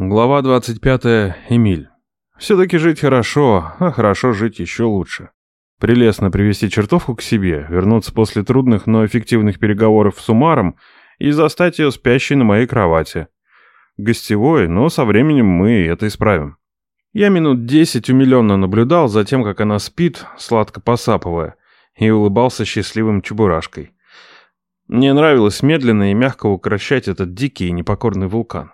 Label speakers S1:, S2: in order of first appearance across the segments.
S1: Глава 25. Эмиль. Все-таки жить хорошо, а хорошо жить еще лучше. Прелестно привести чертовку к себе, вернуться после трудных, но эффективных переговоров с Умаром и застать ее спящей на моей кровати. Гостевой, но со временем мы это исправим. Я минут десять умиленно наблюдал за тем, как она спит, сладко посапывая, и улыбался счастливым чебурашкой. Мне нравилось медленно и мягко укращать этот дикий и непокорный вулкан.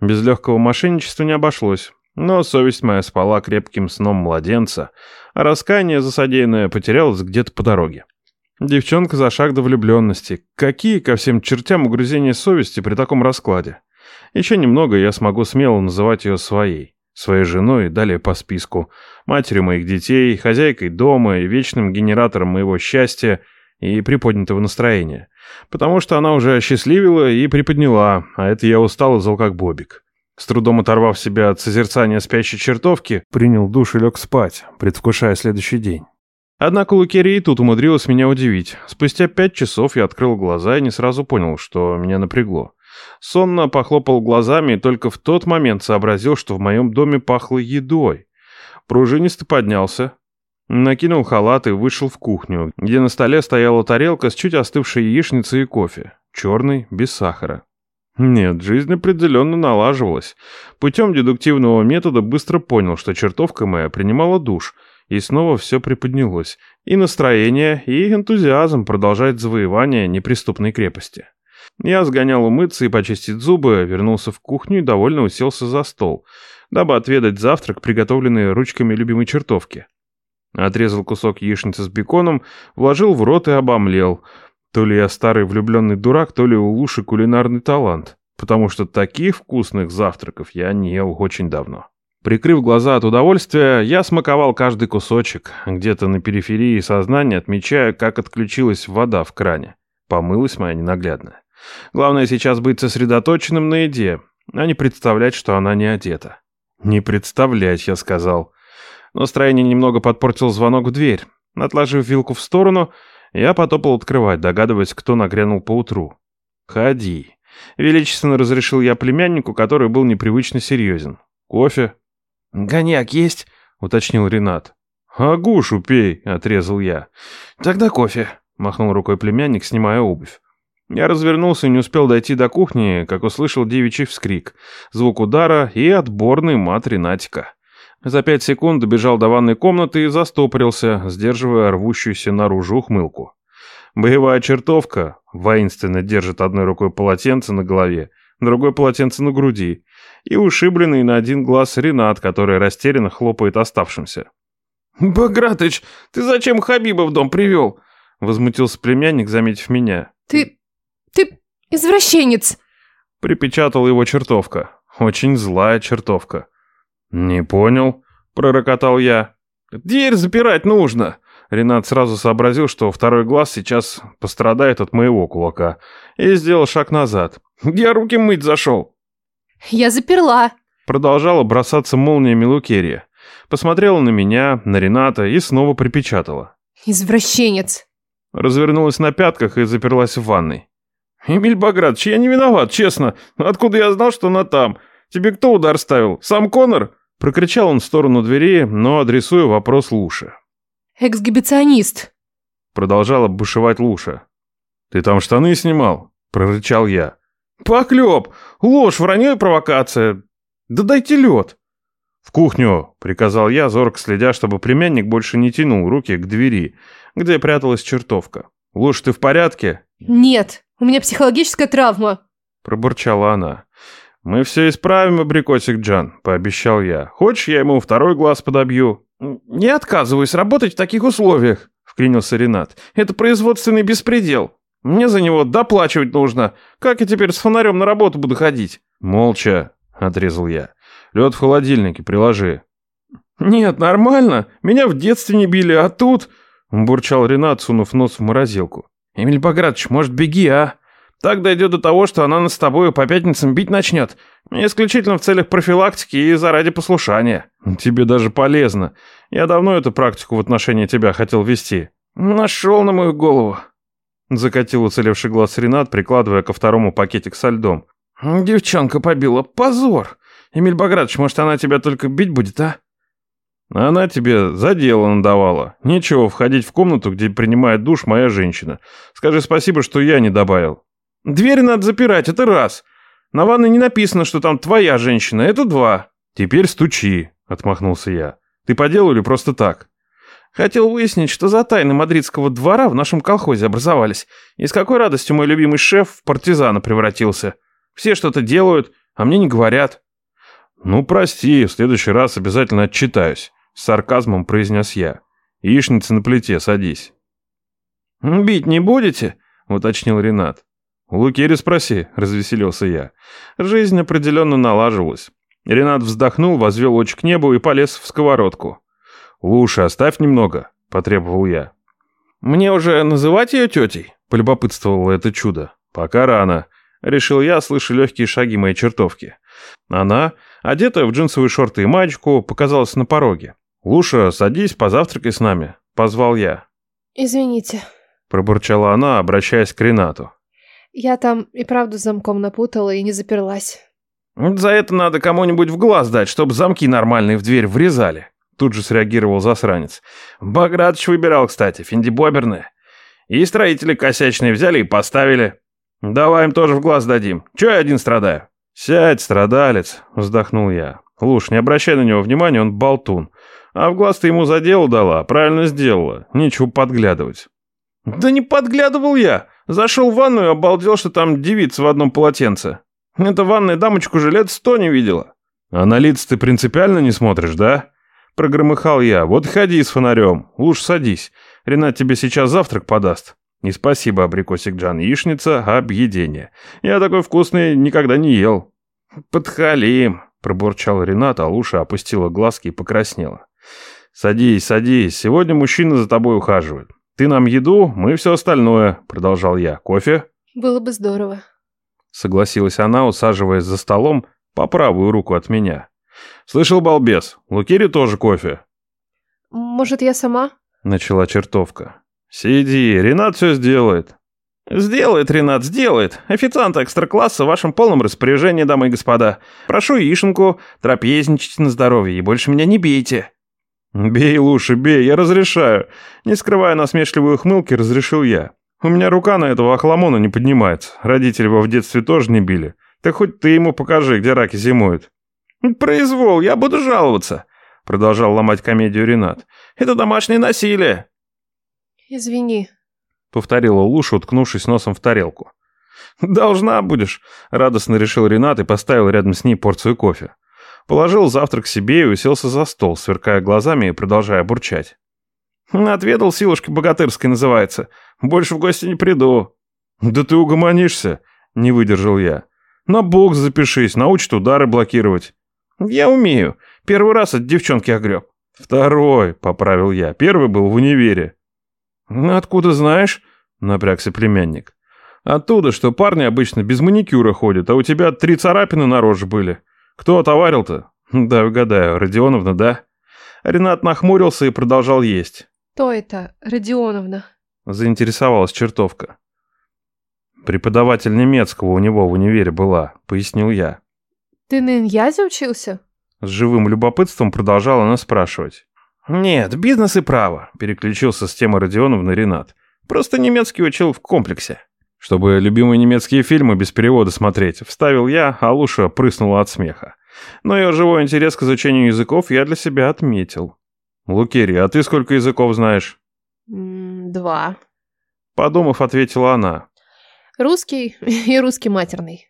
S1: Без легкого мошенничества не обошлось. Но совесть моя спала крепким сном младенца, а раскаяние за содеянное потерялось где-то по дороге. Девчонка за шаг до влюбленности. Какие ко всем чертям угрызения совести при таком раскладе? Еще немного, и я смогу смело называть ее своей. Своей женой, далее по списку. Матерью моих детей, хозяйкой дома и вечным генератором моего счастья и приподнятого настроения. Потому что она уже осчастливила и приподняла, а это я устал и зол как бобик. С трудом оторвав себя от созерцания спящей чертовки, принял душ и лег спать, предвкушая следующий день. Однако Лукерия и тут умудрилась меня удивить. Спустя пять часов я открыл глаза и не сразу понял, что меня напрягло. Сонно похлопал глазами и только в тот момент сообразил, что в моем доме пахло едой. Пружинисто поднялся, Накинул халат и вышел в кухню, где на столе стояла тарелка с чуть остывшей яичницей и кофе. Черный, без сахара. Нет, жизнь определенно налаживалась. Путем дедуктивного метода быстро понял, что чертовка моя принимала душ, и снова все приподнялось. И настроение, и энтузиазм продолжать завоевание неприступной крепости. Я сгонял умыться и почистить зубы, вернулся в кухню и довольно уселся за стол, дабы отведать завтрак, приготовленный ручками любимой чертовки. Отрезал кусок яичницы с беконом, вложил в рот и обомлел. То ли я старый влюбленный дурак, то ли у Луши кулинарный талант. Потому что таких вкусных завтраков я не ел очень давно. Прикрыв глаза от удовольствия, я смаковал каждый кусочек, где-то на периферии сознания, отмечая, как отключилась вода в кране. Помылась моя ненаглядная. Главное сейчас быть сосредоточенным на еде, а не представлять, что она не одета. «Не представлять», я сказал. Настроение немного подпортил звонок в дверь. Отложив вилку в сторону, я потопал открывать, догадываясь, кто нагрянул поутру. «Ходи». Величественно разрешил я племяннику, который был непривычно серьезен. «Кофе?»
S2: «Коньяк есть?» — уточнил Ренат.
S1: «Агушу пей», — отрезал я.
S2: «Тогда кофе», — махнул рукой племянник, снимая обувь.
S1: Я развернулся и не успел дойти до кухни, как услышал девичий вскрик, звук удара и отборный мат Ренатика. За пять секунд добежал до ванной комнаты и застопорился, сдерживая рвущуюся наружу ухмылку. Боевая чертовка воинственно держит одной рукой полотенце на голове, другой полотенце на груди, и ушибленный на один глаз Ренат, который растерянно хлопает оставшимся.
S2: «Багратыч, ты зачем Хабиба в дом привел?»
S1: — возмутился племянник, заметив меня.
S3: «Ты... ты извращенец!»
S1: — припечатала его чертовка. Очень злая чертовка. «Не понял», — пророкотал я.
S2: «Дверь запирать нужно!»
S1: Ренат сразу сообразил, что второй глаз сейчас пострадает от моего кулака, и сделал шаг назад.
S2: «Я руки мыть зашел!»
S3: «Я заперла!»
S1: Продолжала бросаться молниями Лукерия. Посмотрела на меня, на Рената и снова припечатала.
S3: «Извращенец!»
S1: Развернулась на пятках и заперлась в ванной.
S2: «Эмиль Багратович, я не виноват, честно. Откуда я знал, что она там? Тебе кто удар ставил? Сам Конор?»
S1: Прокричал он в сторону двери, но адресуя вопрос Луше.
S3: «Эксгибиционист!»
S1: Продолжала бушевать Луша. «Ты там штаны снимал?» Прорычал я.
S2: «Поклеп! Ложь, вранье и провокация! Да дайте лед!»
S1: «В кухню!» — приказал я, зорко следя, чтобы племянник больше не тянул руки к двери, где пряталась чертовка. «Луж, ты в порядке?»
S3: «Нет, у меня психологическая травма!»
S1: Пробурчала она. «Мы все исправим, абрикосик Джан», — пообещал я. «Хочешь, я ему второй глаз подобью?»
S2: «Не отказываюсь работать в таких условиях», — вклинился Ренат. «Это производственный беспредел. Мне за него доплачивать нужно. Как я теперь с фонарем на работу буду ходить?»
S1: «Молча», — отрезал я. «Лед в холодильнике приложи».
S2: «Нет, нормально. Меня в детстве не били, а тут...» — бурчал Ренат, сунув нос в морозилку. «Эмиль Багратович, может, беги, а?» Так дойдет до того, что она нас с тобой по пятницам бить начнет. Исключительно в целях профилактики и заради послушания.
S1: Тебе даже полезно. Я давно эту практику в отношении тебя хотел вести.
S2: Нашел на мою голову.
S1: Закатил уцелевший глаз Ренат, прикладывая ко второму пакетик со льдом.
S2: Девчонка побила. Позор. Эмиль Багратович, может, она тебя только бить будет, а?
S1: Она тебе за дело надавала. Нечего входить в комнату, где принимает душ моя женщина. Скажи спасибо, что я не добавил.
S2: Дверь надо запирать, это раз. На ванной не написано, что там твоя женщина, это два.
S1: Теперь стучи, отмахнулся я. Ты по делу или просто так?
S2: Хотел выяснить, что за тайны мадридского двора в нашем колхозе образовались, и с какой радостью мой любимый шеф в партизана превратился. Все что-то делают, а мне не говорят.
S1: Ну, прости, в следующий раз обязательно отчитаюсь, с сарказмом произнес я. Яичница на плите, садись.
S2: «Бить не будете?» — уточнил Ренат.
S1: «У Лукери спроси», — развеселился я. Жизнь определенно налаживалась. Ренат вздохнул, возвел очи к небу и полез в сковородку. «Лучше оставь немного», — потребовал я.
S2: «Мне уже называть ее тетей?» — полюбопытствовало это чудо.
S1: «Пока рано», — решил я, слыша легкие шаги моей чертовки. Она, одетая в джинсовые шорты и маечку, показалась на пороге. «Луша, садись, позавтракай с нами», — позвал я.
S3: Извините.
S1: Пробурчала она, обращаясь к Ренату.
S3: Я там и правду замком напутала и не заперлась.
S2: «За это надо кому-нибудь в глаз дать, чтобы замки нормальные в дверь врезали», Тут же среагировал засранец. Багратович выбирал, кстати, финдибоберное. И строители косячные взяли и поставили. Давай им тоже в глаз дадим. Чего я один страдаю?
S1: Сядь, страдалец, вздохнул я. Луж, не обращай на него внимания, он болтун. А в глаз ты ему за дело дала, правильно сделала. Нечего подглядывать.
S2: Да не подглядывал я. Зашел в ванну и обалдел, что там девица в одном полотенце. Эта ванная дамочку же лет сто не видела.
S1: А на лица ты принципиально не смотришь, да? Прогромыхал я. «Вот ходи с фонарем. Лучше садись. Ренат тебе сейчас завтрак подаст». «И спасибо, абрикосик Джан. Яичница – объедение. Я такой вкусный никогда не ел».
S2: «Подхалим», – пробурчал Ренат, а Луша опустила глазки и покраснела.
S1: «Садись, садись. Сегодня мужчина за тобой ухаживает. Ты нам еду, мы все остальное», – продолжал я. «Кофе?»
S3: Было бы здорово.
S1: Согласилась она, усаживаясь за столом по правую руку от меня. «Слышал, балбес, Лукире тоже кофе».
S3: Может, я сама?
S1: Начала чертовка. «Сиди, Ренат все сделает».
S2: «Сделает, Ренат, сделает. Официант экстра-класса в вашем полном распоряжении, дамы и господа. Прошу яишенку, трапезничайте на здоровье и больше меня не бейте».
S1: «Бей лучше, бей, я разрешаю». Не скрывая насмешливой ухмылки, разрешил я. «У меня рука на этого охламона не поднимается. Родители его в детстве тоже не били. Так хоть ты ему покажи, где раки зимуют».
S2: «Произвол, я буду жаловаться», — продолжал ломать комедию Ренат. «Это домашнее насилие».
S3: Извини, —
S1: повторила Луша, уткнувшись носом в тарелку.
S2: «Должна будешь», — радостно решил Ренат и поставил рядом с ней порцию кофе.
S1: Положил завтрак себе и уселся за стол, сверкая глазами и продолжая бурчать.
S2: «Отведал силушки богатырской называется. Больше в гости не приду».
S1: «Да ты угомонишься», — не выдержал я. «На бокс запишись, научат удары блокировать».
S2: «Я умею. Первый раз от девчонки огреб».
S1: «Второй», — поправил я. «Первый был в универе».
S2: «Откуда знаешь?» — напрягся племянник.
S1: «Оттуда, что парни обычно без маникюра ходят, а у тебя три царапины на роже были. Кто отоварил-то?»
S2: «Да, угадаю. Родионовна, да?»
S1: Ренат нахмурился и продолжал есть.
S3: Кто это, Родионовна?
S1: Заинтересовалась чертовка. «Преподаватель немецкого у него в универе была», — пояснил я.
S3: Ты на Иньязе учился?
S1: С живым любопытством продолжала она спрашивать.
S2: «Нет, бизнес и право», — переключился с темы Родионовны Ренат. «Просто немецкий учил в комплексе».
S1: «Чтобы любимые немецкие фильмы без перевода смотреть», — вставил я, а Луша прыснула от смеха. Но ее живой интерес к изучению языков я для себя отметил. «Лукерия, а ты сколько языков знаешь?»
S3: «Два».
S1: Подумав, ответила она.
S3: «Русский и русский матерный».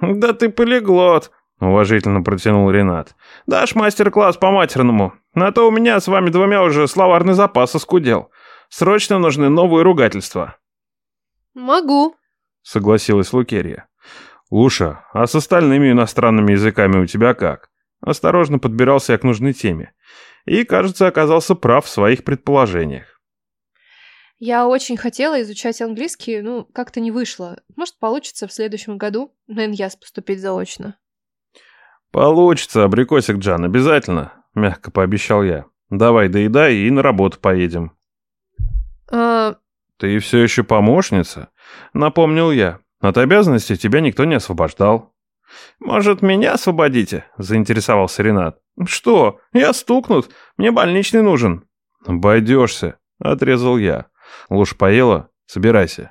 S2: «Да ты полиглот», — уважительно протянул Ренат. «Дашь мастер-класс по матерному? На то у меня с вами двумя уже словарный запас оскудел. Срочно нужны новые ругательства».
S3: «Могу», —
S1: согласилась Лукерия. «Луша, а с остальными иностранными языками у тебя как?» Осторожно подбирался я к нужной теме. И, кажется, оказался прав в своих предположениях.
S3: Я очень хотела изучать английский, ну, как-то не вышло. Может, получится в следующем году на НЯС поступить заочно.
S1: «Получится, абрикосик Джан, обязательно», — мягко пообещал я. «Давай доедай и на работу поедем».
S3: А...
S1: «Ты все еще помощница?» — напомнил я. «От обязанностей тебя никто не освобождал». «Может, меня освободите?» — заинтересовался Ренат. «Что? Я стукнут. Мне больничный нужен».
S4: «Обойдешься», — отрезал я. «Лучше поела? Собирайся.